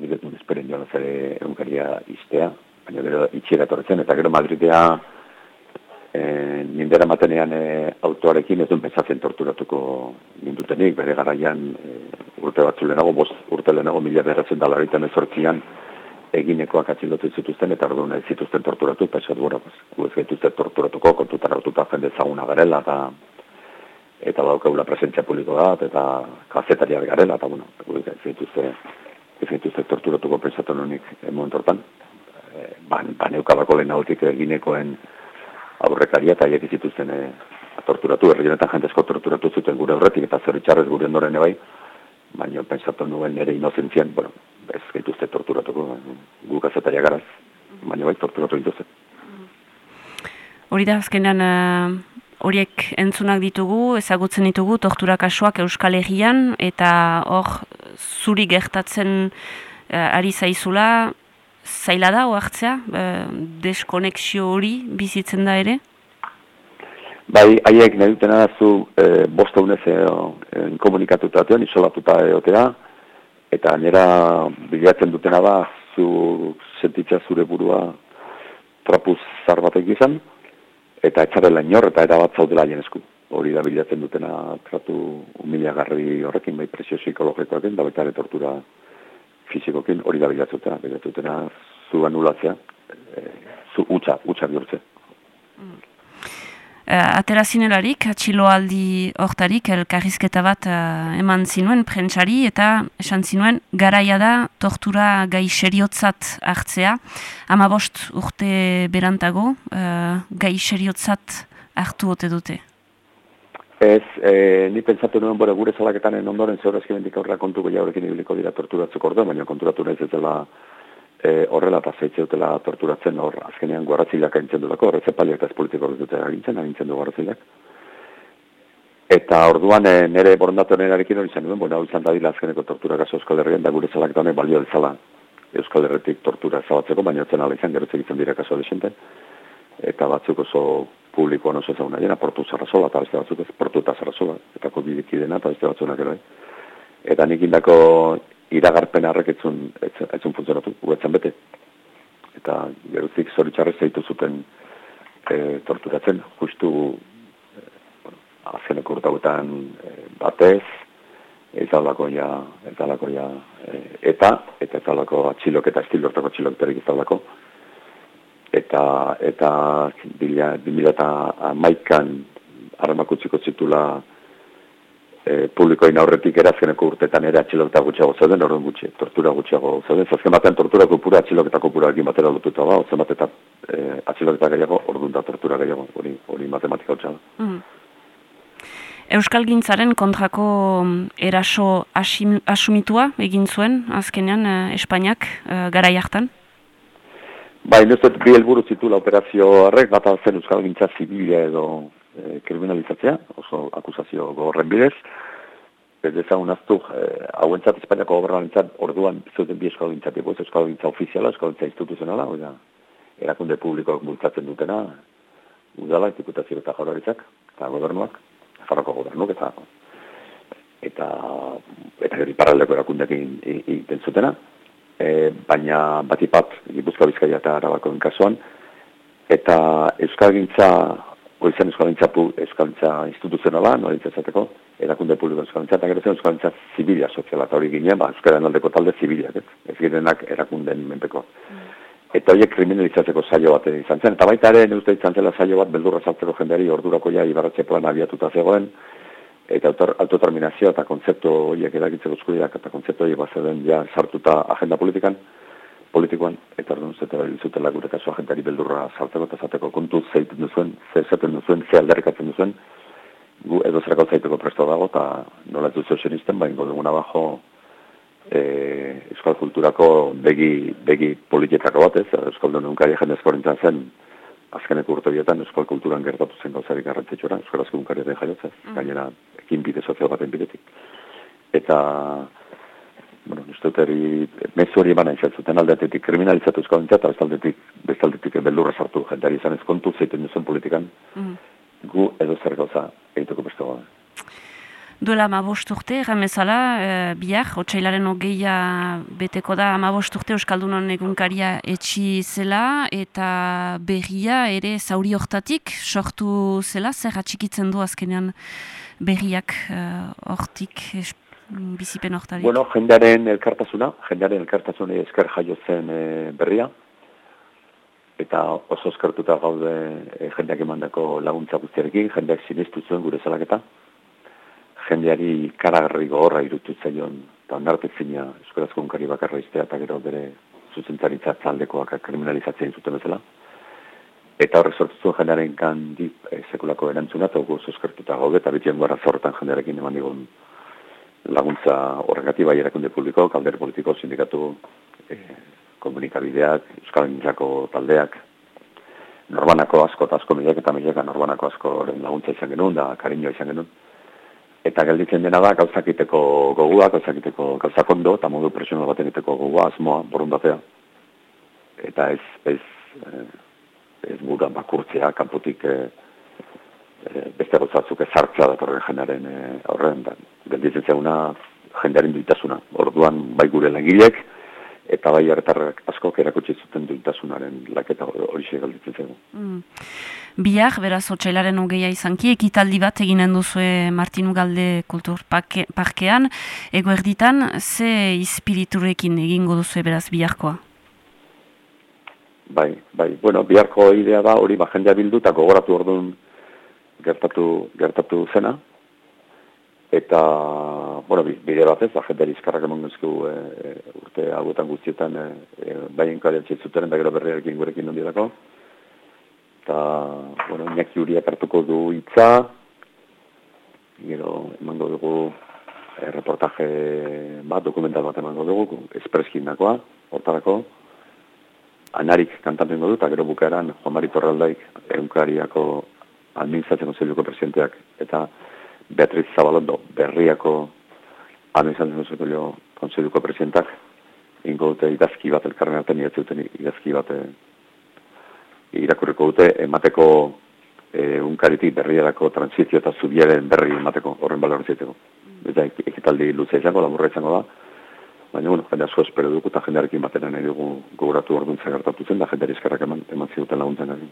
nire dut esperen joan ere egunkaria iztea, baina gero itxiera etorretzen, eta gero Madridea e, nindera matenean e, autoarekin ez duen pensatzen torturatuko nindutenik, bere garaian e, urte batzu lehenago, bost urte lehenago mila berratzen dalariten ezortzian eginekoak atxildotu zituzten, eta orduan ez zituzten torturatu, eta esat gura, gu ez gaituzten torturatuko, kontutan hartuta jende ezaguna garela, eta eta daukagula presentzia publiko bat, eta kazetariak garela, eta bueno, gu ez gaituzten ez gaituzten torturatuko pensatu nonik momentortan ban, ban eukalako lehen eginekoen aurrekaria eta haiek zituzten e, torturatu, errienetan jentezko torturatu zuten gure horretik eta zer itxarrez gure ondoren ebai, baina pensatu nuen nire inozentzien, bueno, ez gaituzte torturatuko, guk azetaria garaz, baina bai torturatu dituzte. Hori da, azkenean, uh, horiek entzunak ditugu, ezagutzen ditugu, tortura kasuak Euskal Herrian, eta hor, zuri gertatzen uh, ari zaizula, zaila da oartzea, e, deskonexio hori bizitzen da ere? Bai, haiek nahi dutena da zu e, bosta unez e, komunikatuta atioan, isolatuta egotea, eta nera bilatzen dutena da zu sentitza zure burua trapuz zar batek izan, eta etxarela inor eta erabat zaudela esku. Hori da bilatzen dutena tratu humiliagarri horrekin, bai presio psikologikoakin, da baita tortura fizikokin hori da bilatzutena, bilatzutena zu anulatzea, e, zu utxa, utxa bihurtze. Mm. Uh, atera zinelarik, atxiloaldi hortarik, elkarrizketa bat uh, eman zinuen, prentsari, eta esan zinuen, garaia da tortura gai seriotzat hartzea. Ama bost urte berantago, uh, gai seriotzat hartu ote dute. Ez, e, ni pentsatu nuen bore gure zalaketan ondoren zehor ezki bendik aurra kontuko jaurekin ibiliko dira torturatzuk ordo, baina konturatu nahi ez dela e, horrela eta zeitze dutela torturatzen hor azkenean guarratzilak agintzen dutako, horretze paliak eta ez politiko dute agintzen, agintzen du guarratzilak. Eta orduan e, nire borondatu nerarekin hori zen duen, bueno, hau izan da dila azkeneko tortura gaso Euskal Herrian, da gure zalaketan balio dezala Euskal Herretik tortura zabatzeko, baina etzen ala izan, gero egiten dira kaso desente, eta batzuk oso publikoan oso ezaguna dena, portu zarrazola, eta beste batzuk ez portu eta zarrazola, eta kodidiki dena, eta beste batzunak ere. Eta nik indako iragarpen harrek etzun, etzun funtzionatu, guetzen bete. Eta geruzik zoritxarrez zeitu zuten e, torturatzen, justu e, bueno, azeneko urtauetan e, batez, ez dalako ja, ez dalako ja, e, eta, eta ez dalako atxilok eta estilortako atxilok ez dalako, eta eta bila, bila eta amaikan armakutziko zitula e, publikoin aurretik erazkeneko urtetan ere atxiloketa gutxiago zauden, horren gutxi, tortura gutxiago zauden, zazken batean tortura kupura atxiloketa kupura egin batera lotuta ba, ozen bat eta e, atxiloketa gehiago, orduan da tortura gehiago, hori, hori matematika hotxa da. Mm. Euskalgintzaren kontrako eraso asim- asumitua egin zuen, azkenean, eh, Espainiak eh, garai hartan? Bai, nuzet bi helburu zitula operazio horrek, bata zen Euskal Gintza zibila edo e, kriminalizatzea, oso akusazio gogorren bidez. Ez dezagun aztu, e, hauentzat Espainiako gobernarentzat orduan zuten bi Euskal Gintza ez Euskal Gintza ofiziala, Euskal Gintza instituzionala, oida, erakunde publikoak bultzatzen dutena, udala, diputazio eta jauraritzak, eta gobernuak, jarroko gobernuk, eta eta eta gero iparraldeko erakundeak egin- egiten zutena, e, baina batipat Gipuzkoa Bizkaia eta Arabakoen kasuan. Eta euskalgintza goizan euskalgintza euskalgintza instituzionala, noritza esateko, erakunde publiko euskalgintza, eta gero zen euskalgintza zibila soziala, eta hori ginen, ba, euskaren aldeko talde zibilak, ez, ez girenak erakunden menpeko. Eta horiek kriminalizatzeko saio bat izan zen, eta baita ere, ne uste izan zela saio bat beldurra saltzeko jendeari ordurako ja ibarratxe plan abiatuta zegoen, eta autor, autoterminazioa eta kontzeptu horiek eragitzeko eskubideak eta kontzeptu horiek bazeuden ja sartuta agenda politikan, politikoan, eta orduan zute zutela gure kasu agentari beldurra saltzeko eta zateko kontu zeiten duzuen, ze esaten duzuen, ze aldarrikatzen duzuen, gu edo zerako zaiteko presto dago, eta nola ez duzu senisten, baina duguna bajo e, euskal kulturako begi, begi politikako bat ez, euskal denunkari jendez korintzen zen, azkeneko urte bietan euskal kulturan gertatu zen gauzarik garrantzitsura, euskarazko unkariaren jaiotzez, gainera ekin bide sozial baten bidetik. Eta, bueno, uste dut eri, mezu hori eman zuten aldeatetik kriminalizatu euskal dintzat, eta bestaldetik, bestaldetik beldurra sartu jendeari izan ez kontu zeiten duzuen politikan, gu edo zer gauza egiteko beste. Duela amabost urte, erramezala, e, bihar, otxailaren hogeia beteko da amabost urte Euskaldunon egunkaria etxi zela, eta berria ere zauri hortatik sortu zela, zer atxikitzen du azkenean berriak e, hortik, es, bizipen hortarik. Bueno, jendearen elkartasuna, jendearen elkartasuna esker jaiotzen e, berria, eta oso eskertuta gaude e, jendeak emandako laguntza guztiarekin, jendeak sinistu zuen gure salaketa, jendeari karagarri gogorra irutu zaion, eta onartezina euskarazko unkari bakarra iztea, eta gero bere zuzentzaritza taldekoak kriminalizatzen zuten bezala. Eta horrek sortu zuen jendearen kandik e, sekulako erantzuna, eta oso eskertuta gaude, eta beti gara zorretan jendearekin eman digun laguntza horregati bai erakunde publiko, kaldere politiko, sindikatu, e, komunikabideak, euskal gintzako taldeak, norbanako asko eta asko milek eta mileka norbanako asko laguntza izan genuen, da kariñoa izan genuen. Eta gelditzen dena da, gauzakiteko gogua, gauzakiteko gauzak ondo, eta modu presional baten egiteko gogua, asmoa, borondatea. Eta ez, ez, eh, ez buruan bakurtzea, kanpotik eh, eh, beste gauzatzuk ezartzea datorren jendearen eh, aurrean, da, gelditzen zeuna jendearen duitasuna. Orduan bai gure langilek, eta bai hartarrak askok erakutsi zuten duitasunaren laketa hori gelditzen zego. Mm. Bihar, beraz, otxailaren hogeia izanki, ekitaldi bat eginen duzue Martinu Galde Kultur Parke, Parkean, egoerditan, ze ispiriturekin egingo duzue beraz biharkoa? Bai, bai, bueno, biharko idea da hori ba, jendea bildu eta gogoratu orduan gertatu, gertatu zena. Eta, bueno, bi- bide bat ez, ba, jendeari izkarrak eman guzku e, e, urte hauetan guztietan e, e, baien kariatxe zuteren, da gero berriarekin gurekin nondielako. Eta, bueno, Iñaki Uriak hartuko du hitza, gero emango dugu e, reportaje bat, dokumental bat emango dugu, espreskindakoa, hortarako, anarik kantatzen du, eta gero bukaeran Juan Mari Torraldaik eunkariako administratzen kontseiluko presidenteak, eta Beatriz Zabalondo berriako administratzen kontseiluko, kontseiluko presidentak, ingo dute idazki bat elkarren artean duten idazki bat eh, irakurriko dute emateko e, unkaritik berriarako transizio eta zubiaren berri emateko horren balor zaiteko. Eta ek- ekitaldi luze izango, laburra izango da, baina, bueno, jende asko espero dugu eta jendearekin batera nahi dugu gogoratu orduan gertatu zen, da jendeari eskerrak eman, eman ziguten laguntzen gari.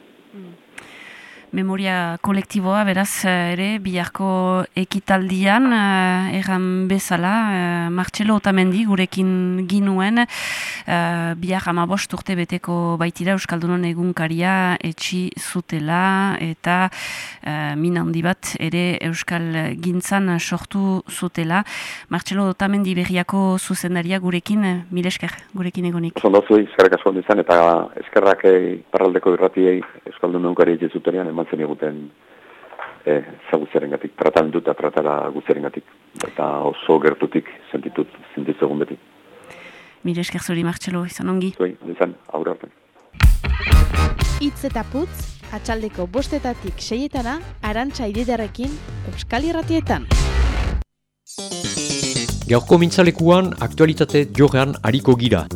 Memoria kolektiboa, beraz, eh, ere, biharko ekitaldian, eh, erran bezala, eh, Martxelo Otamendi gurekin ginuen, eh, bihar amabost urte beteko baitira Euskaldunon egunkaria etxi zutela, eta eh, min handi bat ere Euskal Gintzan sortu zutela. Martxelo Otamendi berriako zuzendaria gurekin, eh, mil esker, gurekin egonik. Oso ondo zui, eskerrak asko eta eskerrak eh, parraldeko irratiei Euskaldun egunkari etxe zutenean eman zen eguten e, zaguzaren gatik, tratamendu eta tratara guztiaren gatik. Eta oso gertutik sentitut, sentitu egun beti. Mire esker zuri, Martxelo, izan ongi. Zuei, izan, aurre arte. Itz eta putz, atxaldeko bostetatik seietana, arantxa ididarekin, Euskal Irratietan. Gaurko mintzalekuan aktualitate jorrean hariko gira.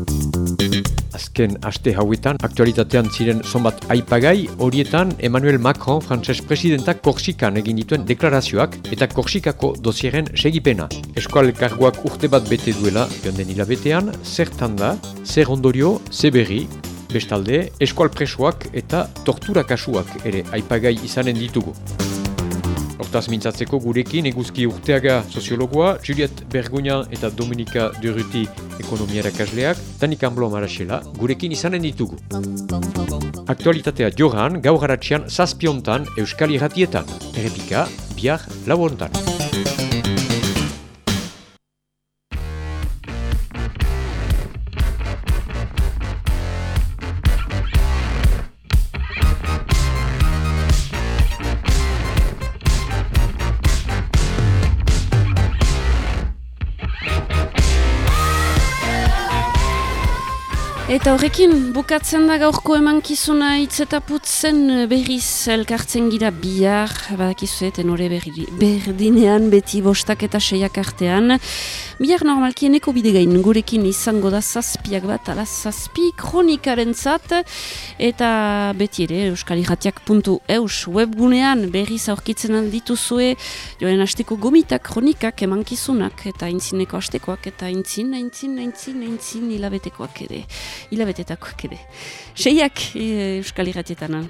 Azken aste hauetan aktualitatean ziren zonbat aipagai horietan Emmanuel Macron frantses presidentak Korsikan egin dituen deklarazioak eta Korsikako dosieren segipena. Eskual karguak urte bat bete duela jonden hilabetean, zertan da, zer ondorio, berri, bestalde, eskual presoak eta tortura kasuak ere aipagai izanen ditugu. Hortaz mintzatzeko gurekin eguzki urteaga soziologoa, Juliet Berguna eta Dominika Duruti ekonomiara kasleak, Danik Amblo Marasela gurekin izanen ditugu. Aktualitatea joran, gaur haratxean zazpiontan Euskal Irratietan, errepika, biar, lauontan. Eta horrekin, bukatzen da gaurko emankizuna hitz eta putzen berriz elkartzen gira bihar, badakizu tenore berri, berdinean beti bostak eta seiak artean. Bihar normalki eneko bidegain gurekin izango da zazpiak bat, ala zazpi kronikaren zat, eta beti ere euskaliratiak.eus webgunean berriz aurkitzen aldituzue, joen asteko gomitak kronikak emankizunak, eta intzineko astekoak, eta intzin, intzin, intzin, intzin, hilabetekoak ere hilabetetakoak ere. Seiak e, Euskal Irratietan.